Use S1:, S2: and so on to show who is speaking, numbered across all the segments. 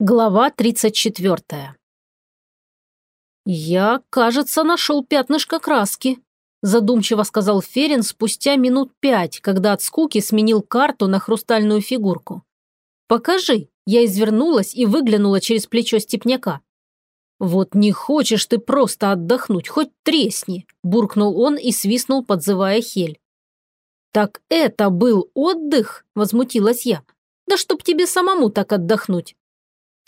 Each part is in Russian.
S1: Глава 34. «Я, кажется, нашел пятнышко краски», – задумчиво сказал Ферин спустя минут пять, когда от скуки сменил карту на хрустальную фигурку. «Покажи», – я извернулась и выглянула через плечо степняка. «Вот не хочешь ты просто отдохнуть, хоть тресни», – буркнул он и свистнул, подзывая Хель. «Так это был отдых?» – возмутилась я. «Да чтоб тебе самому так отдохнуть».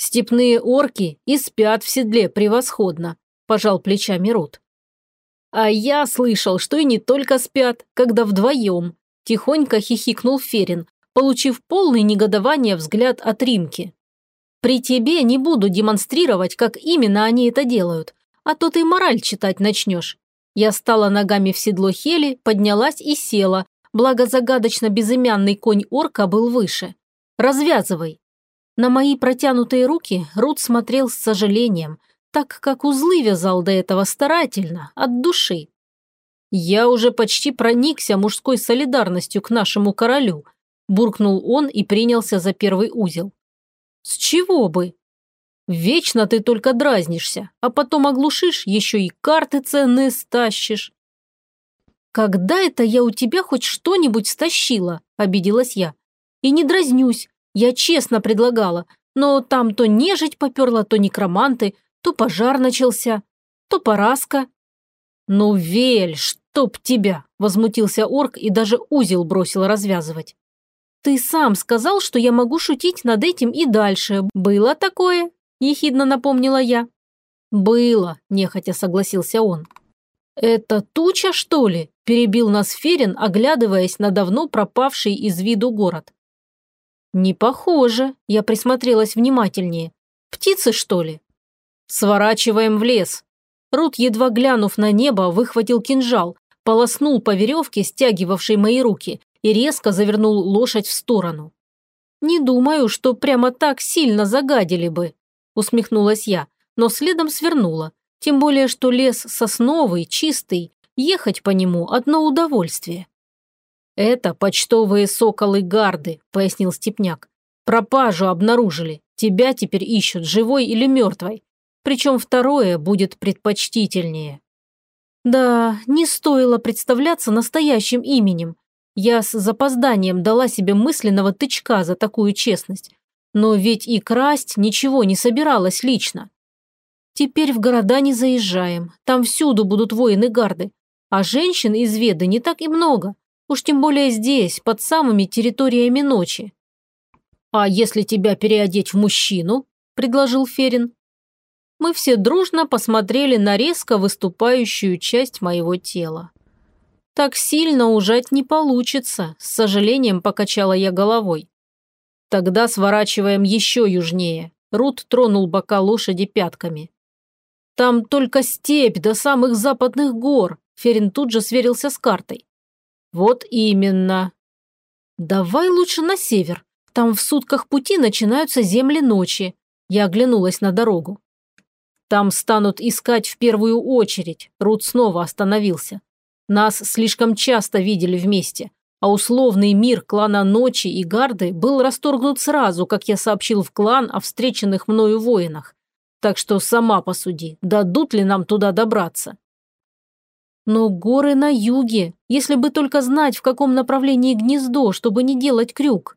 S1: Степные орки и спят в седле превосходно, пожал плечами Рут. А я слышал, что и не только спят, когда вдвоем, тихонько хихикнул Ферин, получив полный негодование взгляд от Римки. При тебе не буду демонстрировать, как именно они это делают, а то ты мораль читать начнешь. Я стала ногами в седло Хели, поднялась и села, благо загадочно безымянный конь орка был выше. Развязывай. На мои протянутые руки Рут смотрел с сожалением, так как узлы вязал до этого старательно, от души. «Я уже почти проникся мужской солидарностью к нашему королю», буркнул он и принялся за первый узел. «С чего бы? Вечно ты только дразнишься, а потом оглушишь, еще и карты ценные стащишь». «Когда это я у тебя хоть что-нибудь стащила?» – обиделась я. «И не дразнюсь, я честно предлагала, но там то нежить поперла, то некроманты, то пожар начался, то поразка. «Ну, Вель, чтоб тебя!» – возмутился орк и даже узел бросил развязывать. «Ты сам сказал, что я могу шутить над этим и дальше. Было такое?» – ехидно напомнила я. «Было», – нехотя согласился он. «Это туча, что ли?» – перебил нас Ферин, оглядываясь на давно пропавший из виду город. «Не похоже», – я присмотрелась внимательнее. «Птицы, что ли?» «Сворачиваем в лес». Рут, едва глянув на небо, выхватил кинжал, полоснул по веревке, стягивавшей мои руки, и резко завернул лошадь в сторону. «Не думаю, что прямо так сильно загадили бы», – усмехнулась я, но следом свернула. Тем более, что лес сосновый, чистый, ехать по нему – одно удовольствие. «Это почтовые соколы гарды», – пояснил Степняк. «Пропажу обнаружили. Тебя теперь ищут, живой или мертвой. Причем второе будет предпочтительнее». Да, не стоило представляться настоящим именем. Я с запозданием дала себе мысленного тычка за такую честность. Но ведь и красть ничего не собиралась лично. Теперь в города не заезжаем, там всюду будут воины гарды. А женщин из Веды не так и много. Уж тем более здесь, под самыми территориями ночи. «А если тебя переодеть в мужчину?» – предложил Ферин. Мы все дружно посмотрели на резко выступающую часть моего тела. Так сильно ужать не получится, с сожалением покачала я головой. Тогда сворачиваем еще южнее. Рут тронул бока лошади пятками. Там только степь до самых западных гор. Ферин тут же сверился с картой. «Вот именно». «Давай лучше на север. Там в сутках пути начинаются земли ночи». Я оглянулась на дорогу. «Там станут искать в первую очередь». Рут снова остановился. «Нас слишком часто видели вместе, а условный мир клана Ночи и Гарды был расторгнут сразу, как я сообщил в клан о встреченных мною воинах. Так что сама посуди, дадут ли нам туда добраться?» Но горы на юге, если бы только знать, в каком направлении гнездо, чтобы не делать крюк.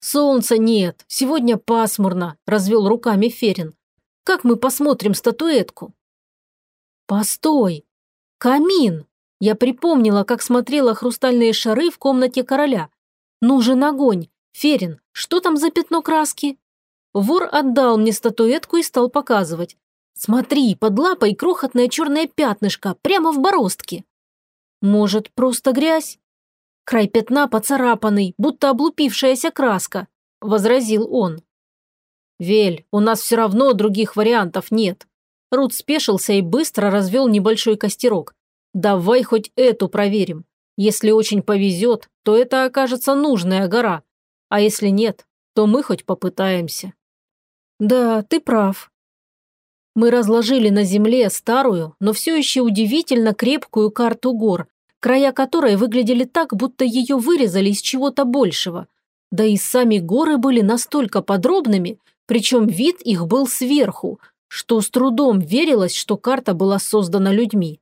S1: «Солнца нет, сегодня пасмурно», – развел руками Ферин. «Как мы посмотрим статуэтку?» «Постой! Камин!» Я припомнила, как смотрела хрустальные шары в комнате короля. «Нужен огонь! Ферин, что там за пятно краски?» Вор отдал мне статуэтку и стал показывать. Смотри, под лапой крохотное черное пятнышко, прямо в бороздке. Может, просто грязь? Край пятна поцарапанный, будто облупившаяся краска, возразил он. Вель, у нас все равно других вариантов нет. Рут спешился и быстро развел небольшой костерок. Давай хоть эту проверим. Если очень повезет, то это окажется нужная гора. А если нет, то мы хоть попытаемся. Да, ты прав. Мы разложили на земле старую, но все еще удивительно крепкую карту гор, края которой выглядели так, будто ее вырезали из чего-то большего. Да и сами горы были настолько подробными, Причем вид их был сверху, что с трудом верилось, что карта была создана людьми.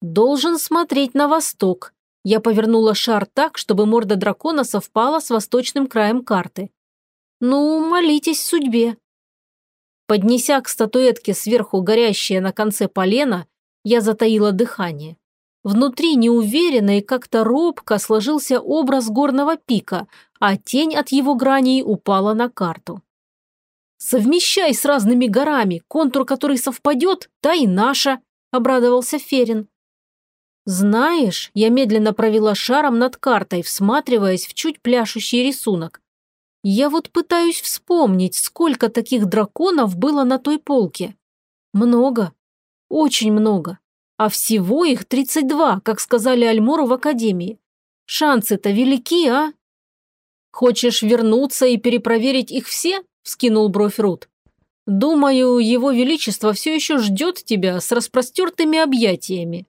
S1: «Должен смотреть на восток». Я повернула шар так, чтобы морда дракона совпала с восточным краем карты. «Ну, молитесь судьбе». Поднеся к статуэтке сверху горящее на конце полено, я затаила дыхание. Внутри неуверенно и как-то робко сложился образ горного пика, а тень от его граней упала на карту. «Совмещай с разными горами, контур который совпадет, та и наша», – обрадовался Ферин. «Знаешь, я медленно провела шаром над картой, всматриваясь в чуть пляшущий рисунок. Я вот пытаюсь вспомнить, сколько таких драконов было на той полке. Много. Очень много. А всего их 32, как сказали Альмору в академии. Шансы-то велики, а? Хочешь вернуться и перепроверить их все? Скинул бровь Рут. Думаю, его величество все еще ждет тебя с распростертыми объятиями.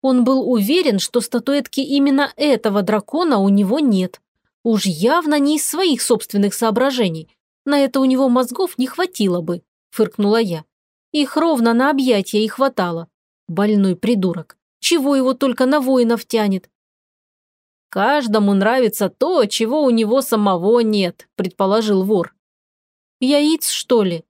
S1: Он был уверен, что статуэтки именно этого дракона у него нет. Уж явно не из своих собственных соображений. На это у него мозгов не хватило бы, фыркнула я. Их ровно на объятия и хватало. Больной придурок. Чего его только на воинов тянет? Каждому нравится то, чего у него самого нет, предположил вор. Яиц, что ли?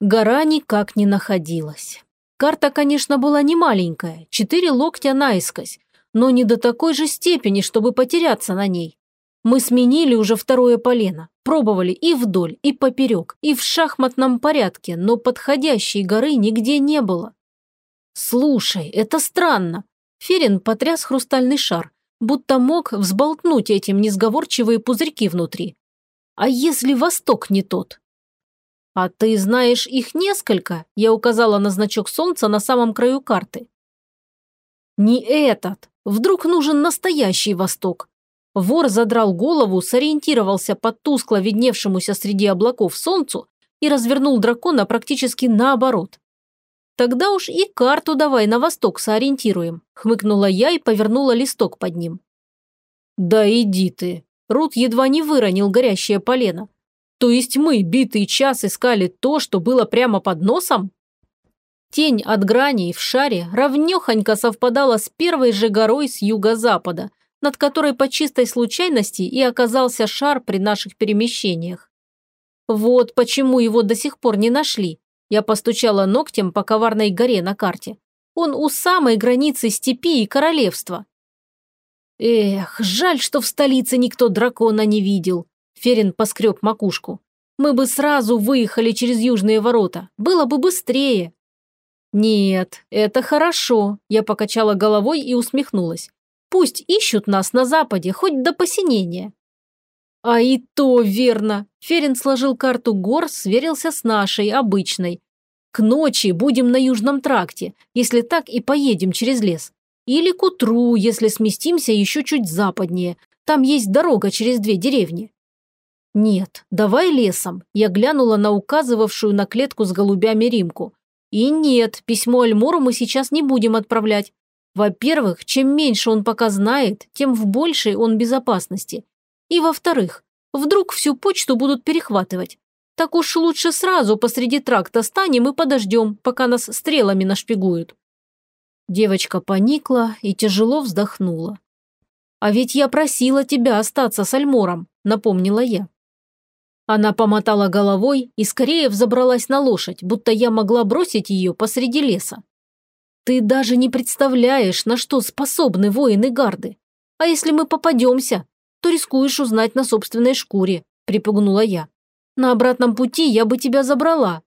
S1: Гора никак не находилась. Карта, конечно, была не маленькая, четыре локтя наискось, но не до такой же степени, чтобы потеряться на ней. Мы сменили уже второе полено, пробовали и вдоль, и поперек, и в шахматном порядке, но подходящей горы нигде не было. «Слушай, это странно!» Ферин потряс хрустальный шар, будто мог взболтнуть этим несговорчивые пузырьки внутри. «А если восток не тот?» «А ты знаешь их несколько?» Я указала на значок солнца на самом краю карты. «Не этот. Вдруг нужен настоящий Восток?» Вор задрал голову, сориентировался по тускло видневшемуся среди облаков солнцу и развернул дракона практически наоборот. «Тогда уж и карту давай на восток соориентируем», – хмыкнула я и повернула листок под ним. «Да иди ты!» Рут едва не выронил горящее полено. То есть мы битый час искали то, что было прямо под носом? Тень от граней в шаре равнёхонько совпадала с первой же горой с юго-запада, над которой по чистой случайности и оказался шар при наших перемещениях. Вот почему его до сих пор не нашли. Я постучала ногтем по коварной горе на карте. Он у самой границы степи и королевства. Эх, жаль, что в столице никто дракона не видел. Ферин поскреб макушку. «Мы бы сразу выехали через южные ворота. Было бы быстрее». «Нет, это хорошо», – я покачала головой и усмехнулась. «Пусть ищут нас на западе, хоть до посинения». «А и то верно!» Ферин сложил карту гор, сверился с нашей, обычной. «К ночи будем на Южном тракте, если так и поедем через лес. Или к утру, если сместимся еще чуть западнее. Там есть дорога через две деревни. «Нет, давай лесом», – я глянула на указывавшую на клетку с голубями Римку. «И нет, письмо Альмору мы сейчас не будем отправлять. Во-первых, чем меньше он пока знает, тем в большей он безопасности. И во-вторых, вдруг всю почту будут перехватывать. Так уж лучше сразу посреди тракта станем и подождем, пока нас стрелами нашпигуют». Девочка поникла и тяжело вздохнула. «А ведь я просила тебя остаться с Альмором», – напомнила я. Она помотала головой и скорее взобралась на лошадь, будто я могла бросить ее посреди леса. «Ты даже не представляешь, на что способны воины гарды. А если мы попадемся, то рискуешь узнать на собственной шкуре», – припугнула я. «На обратном пути я бы тебя забрала».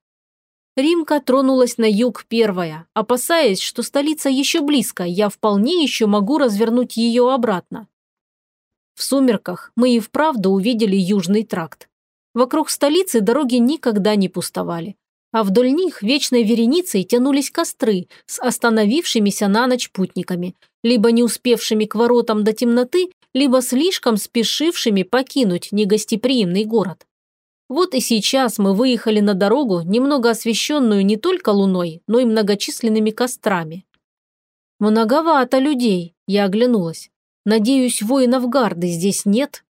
S1: Римка тронулась на юг первая, опасаясь, что столица еще близко, я вполне еще могу развернуть ее обратно. В сумерках мы и вправду увидели южный тракт. Вокруг столицы дороги никогда не пустовали, а вдоль них вечной вереницей тянулись костры с остановившимися на ночь путниками, либо не успевшими к воротам до темноты, либо слишком спешившими покинуть негостеприимный город. Вот и сейчас мы выехали на дорогу, немного освещенную не только луной, но и многочисленными кострами. «Многовато людей», – я оглянулась. «Надеюсь, воинов гарды здесь нет?»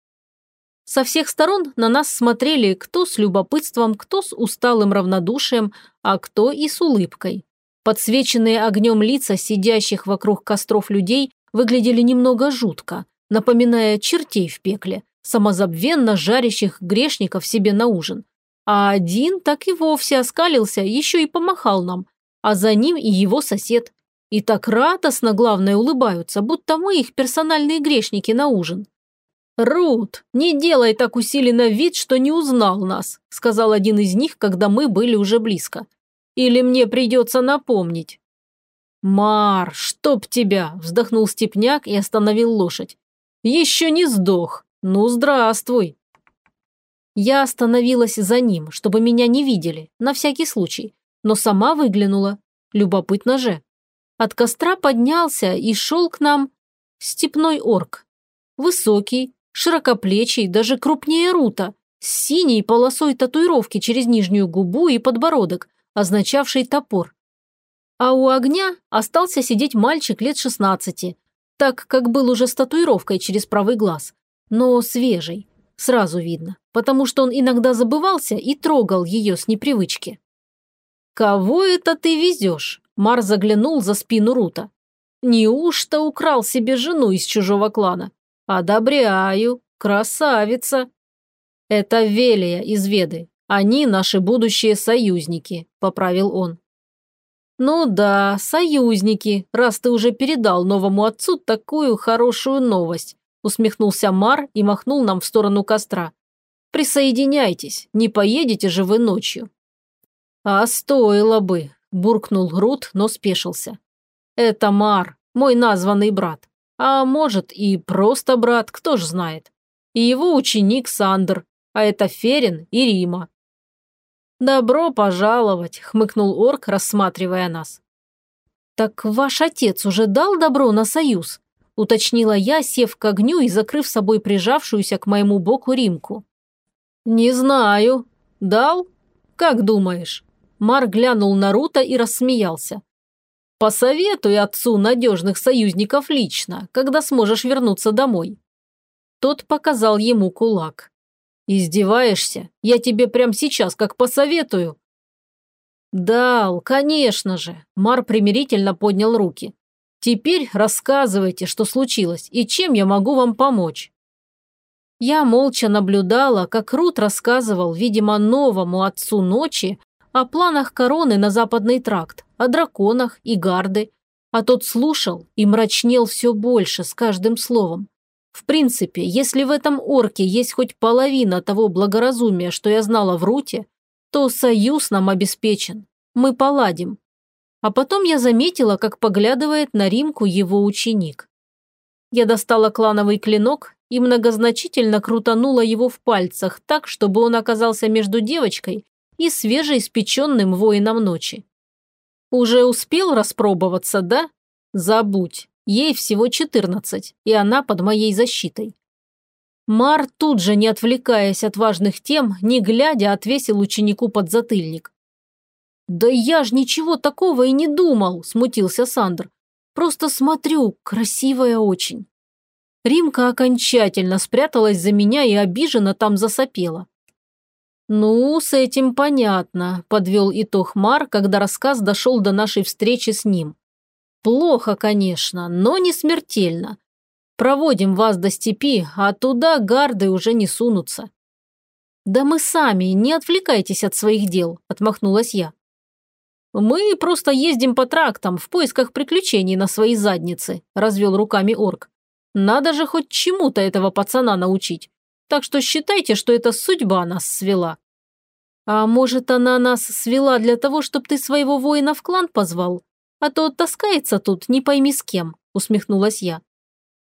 S1: Со всех сторон на нас смотрели кто с любопытством, кто с усталым равнодушием, а кто и с улыбкой. Подсвеченные огнем лица сидящих вокруг костров людей выглядели немного жутко, напоминая чертей в пекле, самозабвенно жарящих грешников себе на ужин. А один так и вовсе оскалился, еще и помахал нам, а за ним и его сосед. И так радостно, главное, улыбаются, будто мы их персональные грешники на ужин. «Рут, не делай так усиленно вид, что не узнал нас», сказал один из них, когда мы были уже близко. «Или мне придется напомнить». «Мар, чтоб тебя!» – вздохнул Степняк и остановил лошадь. «Еще не сдох. Ну, здравствуй!» Я остановилась за ним, чтобы меня не видели, на всякий случай, но сама выглянула. Любопытно же. От костра поднялся и шел к нам степной орк. Высокий, широкоплечий, даже крупнее Рута, с синей полосой татуировки через нижнюю губу и подбородок, означавший топор. А у огня остался сидеть мальчик лет 16, так как был уже с татуировкой через правый глаз, но свежий, сразу видно, потому что он иногда забывался и трогал ее с непривычки. «Кого это ты везешь?» Мар заглянул за спину Рута. «Неужто украл себе жену из чужого клана? «Одобряю. Красавица!» «Это Велия из Веды. Они наши будущие союзники», – поправил он. «Ну да, союзники, раз ты уже передал новому отцу такую хорошую новость», – усмехнулся Мар и махнул нам в сторону костра. «Присоединяйтесь, не поедете же вы ночью». «А стоило бы», – буркнул Рут, но спешился. «Это Мар, мой названный брат. А может и просто брат, кто ж знает. И его ученик Сандер, а это Ферин и Рима. «Добро пожаловать», – хмыкнул орк, рассматривая нас. «Так ваш отец уже дал добро на союз?» – уточнила я, сев к огню и закрыв собой прижавшуюся к моему боку Римку. «Не знаю. Дал? Как думаешь?» Мар глянул на Рута и рассмеялся. Посоветуй отцу надежных союзников лично, когда сможешь вернуться домой». Тот показал ему кулак. «Издеваешься? Я тебе прямо сейчас как посоветую». «Дал, конечно же», – Мар примирительно поднял руки. «Теперь рассказывайте, что случилось и чем я могу вам помочь». Я молча наблюдала, как Рут рассказывал, видимо, новому отцу ночи о планах короны на западный тракт, о драконах и гарды, а тот слушал и мрачнел все больше с каждым словом. В принципе, если в этом орке есть хоть половина того благоразумия, что я знала в Руте, то союз нам обеспечен. Мы поладим. А потом я заметила, как поглядывает на Римку его ученик. Я достала клановый клинок и многозначительно крутанула его в пальцах так, чтобы он оказался между девочкой и свежеиспеченным воином ночи. Уже успел распробоваться, да? Забудь. Ей всего 14, и она под моей защитой. Мар тут же, не отвлекаясь от важных тем, не глядя, отвесил ученику подзатыльник. «Да я ж ничего такого и не думал», – смутился Сандр. «Просто смотрю, красивая очень». Римка окончательно спряталась за меня и обиженно там засопела. «Ну, с этим понятно», – подвел итог Мар, когда рассказ дошел до нашей встречи с ним. «Плохо, конечно, но не смертельно. Проводим вас до степи, а туда гарды уже не сунутся». «Да мы сами, не отвлекайтесь от своих дел», – отмахнулась я. «Мы просто ездим по трактам в поисках приключений на свои задницы», – развел руками орк. «Надо же хоть чему-то этого пацана научить. Так что считайте, что это судьба нас свела. А может, она нас свела для того, чтобы ты своего воина в клан позвал? А то таскается тут, не пойми с кем», – усмехнулась я.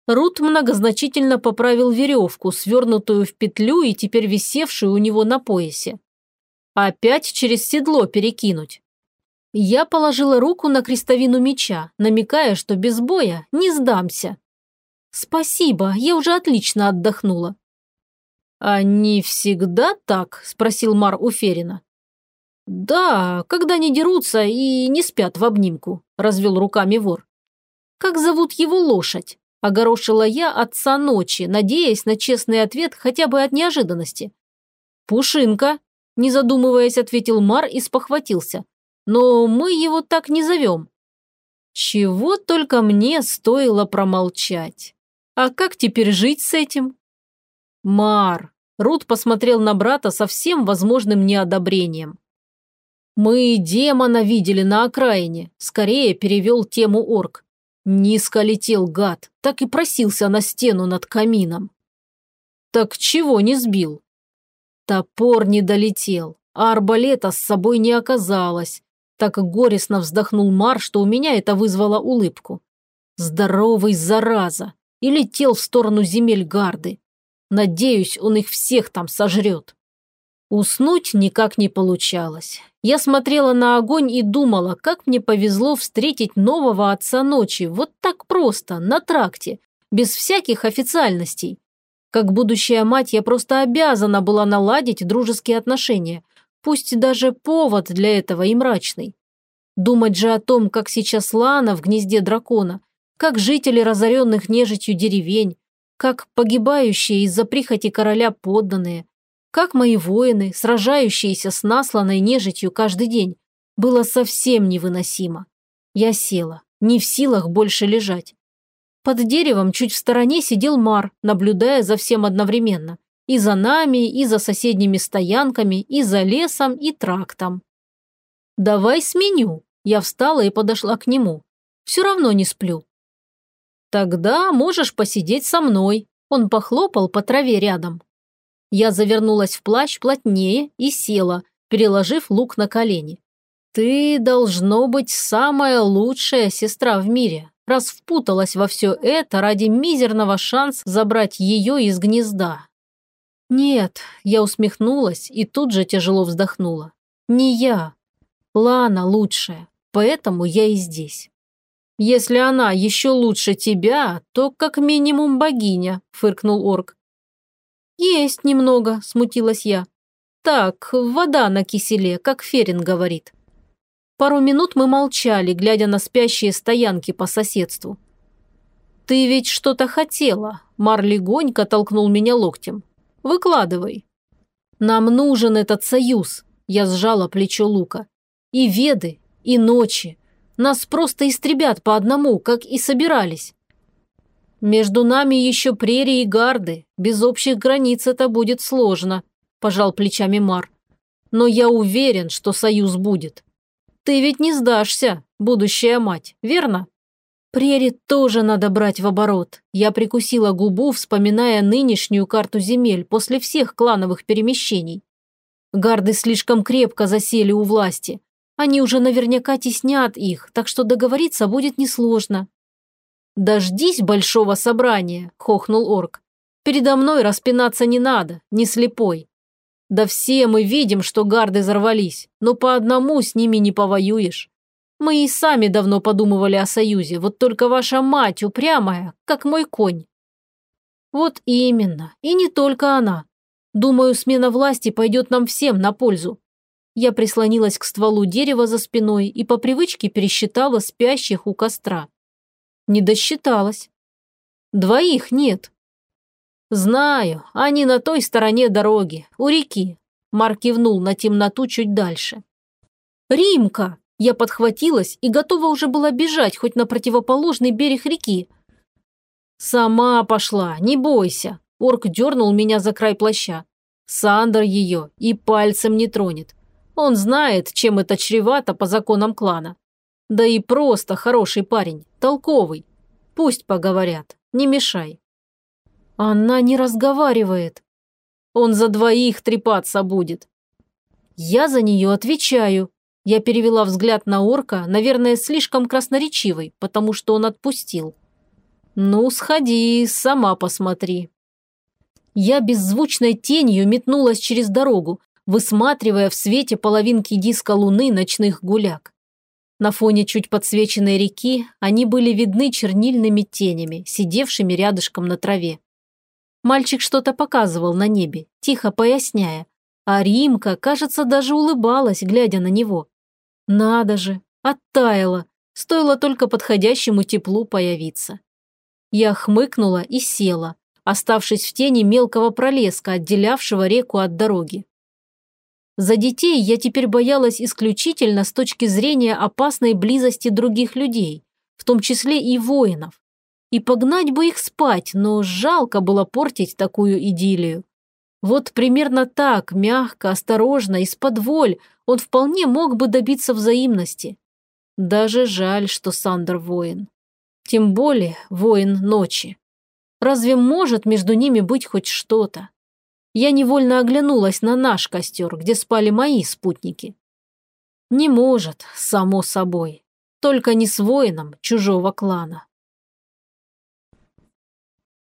S1: Рут многозначительно поправил веревку, свернутую в петлю и теперь висевшую у него на поясе. Опять через седло перекинуть. Я положила руку на крестовину меча, намекая, что без боя не сдамся. «Спасибо, я уже отлично отдохнула. «Они всегда так?» – спросил Мар у Ферина. «Да, когда не дерутся и не спят в обнимку», – развел руками вор. «Как зовут его лошадь?» Огорошила я отца ночи, надеясь на честный ответ хотя бы от неожиданности. «Пушинка», – не задумываясь, ответил Мар и спохватился. «Но мы его так не зовем». Чего только мне стоило промолчать. А как теперь жить с этим? Мар. Рут посмотрел на брата со всем возможным неодобрением. «Мы демона видели на окраине», – скорее перевел тему орк. Низко летел гад, так и просился на стену над камином. «Так чего не сбил?» Топор не долетел, а арбалета с собой не оказалось. Так горестно вздохнул Мар, что у меня это вызвало улыбку. Здоровый зараза! И летел в сторону земель гарды. Надеюсь, он их всех там сожрет. Уснуть никак не получалось. Я смотрела на огонь и думала, как мне повезло встретить нового отца ночи, вот так просто, на тракте, без всяких официальностей. Как будущая мать я просто обязана была наладить дружеские отношения, пусть даже повод для этого и мрачный. Думать же о том, как сейчас Лана в гнезде дракона, как жители разоренных нежитью деревень, как погибающие из-за прихоти короля подданные, как мои воины, сражающиеся с насланной нежитью каждый день, было совсем невыносимо. Я села, не в силах больше лежать. Под деревом чуть в стороне сидел Мар, наблюдая за всем одновременно. И за нами, и за соседними стоянками, и за лесом, и трактом. «Давай сменю». Я встала и подошла к нему. «Все равно не сплю». «Тогда можешь посидеть со мной». Он похлопал по траве рядом. Я завернулась в плащ плотнее и села, переложив лук на колени. «Ты, должно быть, самая лучшая сестра в мире, раз впуталась во все это ради мизерного шанса забрать ее из гнезда». «Нет», – я усмехнулась и тут же тяжело вздохнула. «Не я. Лана лучшая, поэтому я и здесь». «Если она еще лучше тебя, то как минимум богиня», – фыркнул орк. «Есть немного», – смутилась я. «Так, вода на киселе, как Ферин говорит». Пару минут мы молчали, глядя на спящие стоянки по соседству. «Ты ведь что-то хотела», – Мар легонько толкнул меня локтем. «Выкладывай». «Нам нужен этот союз», – я сжала плечо Лука. «И веды, и ночи. Нас просто истребят по одному, как и собирались. «Между нами еще прерии и гарды. Без общих границ это будет сложно», – пожал плечами Мар. «Но я уверен, что союз будет. Ты ведь не сдашься, будущая мать, верно?» Прери тоже надо брать в оборот. Я прикусила губу, вспоминая нынешнюю карту земель после всех клановых перемещений. Гарды слишком крепко засели у власти. Они уже наверняка теснят их, так что договориться будет несложно. «Дождись большого собрания», – хохнул орк. «Передо мной распинаться не надо, не слепой. Да все мы видим, что гарды взорвались, но по одному с ними не повоюешь. Мы и сами давно подумывали о союзе, вот только ваша мать упрямая, как мой конь». «Вот именно, и не только она. Думаю, смена власти пойдет нам всем на пользу. Я прислонилась к стволу дерева за спиной и по привычке пересчитала спящих у костра. Не досчиталась. Двоих нет. Знаю, они на той стороне дороги, у реки. Марк кивнул на темноту чуть дальше. Римка! Я подхватилась и готова уже была бежать хоть на противоположный берег реки. Сама пошла, не бойся. Орк дернул меня за край плаща. Сандер ее и пальцем не тронет. Он знает, чем это чревато по законам клана. Да и просто хороший парень, толковый. Пусть поговорят, не мешай. Она не разговаривает. Он за двоих трепаться будет. Я за нее отвечаю. Я перевела взгляд на орка, наверное, слишком красноречивый, потому что он отпустил. Ну, сходи, сама посмотри. Я беззвучной тенью метнулась через дорогу, высматривая в свете половинки диска луны ночных гуляк. На фоне чуть подсвеченной реки они были видны чернильными тенями, сидевшими рядышком на траве. Мальчик что-то показывал на небе, тихо поясняя, а Римка, кажется, даже улыбалась, глядя на него. Надо же, оттаяла, стоило только подходящему теплу появиться. Я хмыкнула и села, оставшись в тени мелкого пролеска, отделявшего реку от дороги. За детей я теперь боялась исключительно с точки зрения опасной близости других людей, в том числе и воинов. И погнать бы их спать, но жалко было портить такую идиллию. Вот примерно так, мягко, осторожно, из-под воль, он вполне мог бы добиться взаимности. Даже жаль, что Сандер воин. Тем более воин ночи. Разве может между ними быть хоть что-то? Я невольно оглянулась на наш костер, где спали мои спутники. Не может, само собой. Только не с воином чужого клана.